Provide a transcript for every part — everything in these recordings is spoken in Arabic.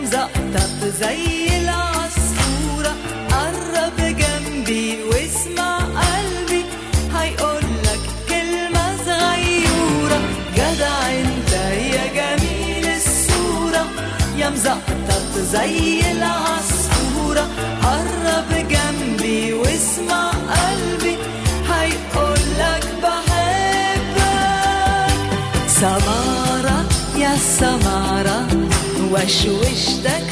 مزقطط زي العصفورة قرب جنبي واسمع قلبي. هيقولك كلمة صغيرة جدع أنت يا جميل الصورة. يا مزقطط زي العصفورة قرب جنبي واسمع قلبي. هيقولك بحبك. سمارة يا سمارة. lua achou esta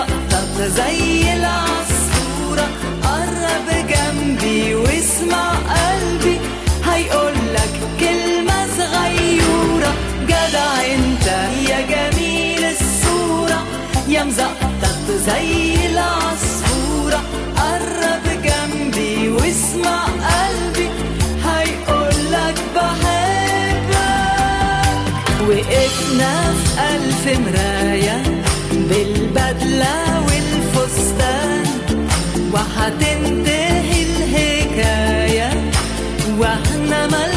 لقطة زي العصفورة قرب جنبي واسمع قلبي. هيقولك كلمة صغيورة جدع انت يا جميل الصورة. يا مزقطط زي العصفورة قرب جنبي واسمع قلبي. هيقولك بحبك. وقفنا في ألف مراية namala